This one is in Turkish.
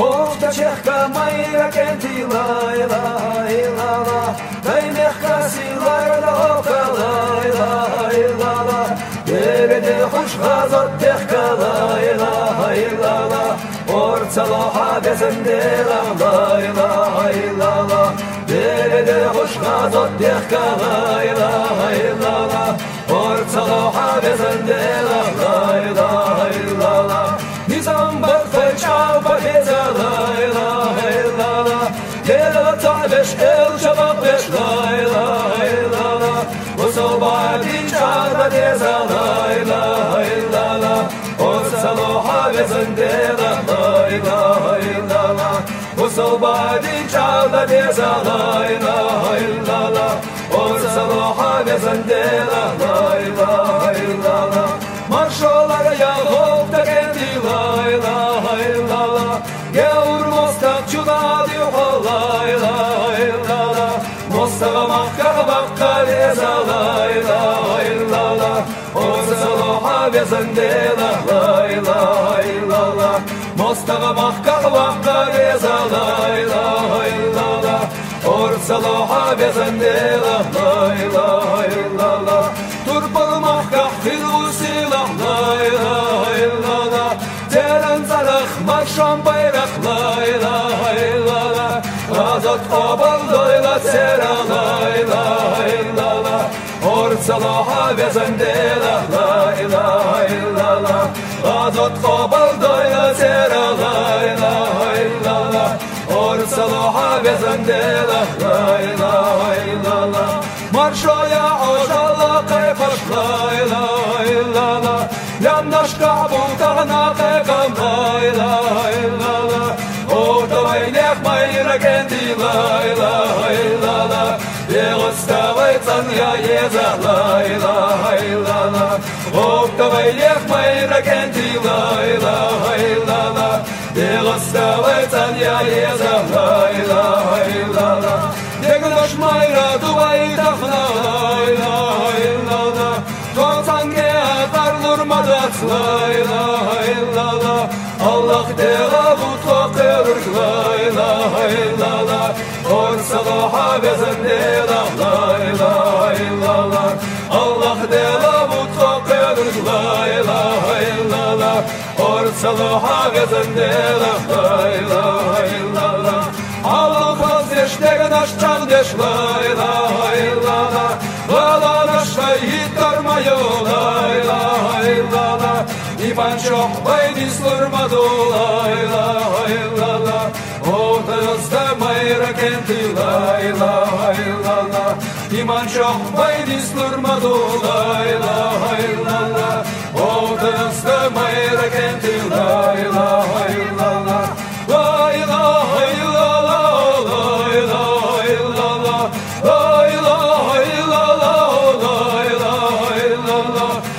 Овда чехка майра кенти лай лай ла ла Дай мехка силар да ока лай лай ла ла Дерде хуш газат техка лай лай ла ла Ор салаха безенде лай лай ла ла Дерде хуш газат техка лай лай ла ла Ор салаха безенде лай Tabeş el çabak beş la ilahe illallah O sobadi çaba geze la ilahe illallah O saloha vezende la ilahe illallah O sobadi çaba geze Orzaloha vezende la ilahe illallah Mostağa makka bakka leza la ilahe illallah Orzaloha vezende la ilahe illallah Turbalı mahkah firusi la ilahe illallah Teren zarak marşan bayrak la ilahe illallah Azat obal doyla sera la ilahe illallah Orsalaha vezende Azat obal doyla sera la ilahe illallah Orsalaha vezende la ilahe illallah Marşaya oşalla kayfaş la ilahe illallah Yandaş kabul tağına kaykam la ilahe illallah Orta baynek mayra kendi la ilahe illallah Yeğusta baytan ya yeza la ilahe illallah Orta baynek mayra kendi la ilahe illallah Yeğusta baytan ya yeza la ilahe illallah Deglaş mayra duvay tafna la ilahe illallah Toğsan ge atar nurmadat la ilahe illallah Allah dega bu toqırır la ilahe illallah Or salaha bezende la ilahe Or salaha bezende la ilahe illallah Allah hazreşte naş çandeş la ilahe illallah La naş şahit mayo la ilahe illallah İman çok baydi slurmadı la ilahe illallah Ortağızda mayra kenti la ilahe illallah İman çok baydi slurmadı la ilahe Oh Lord.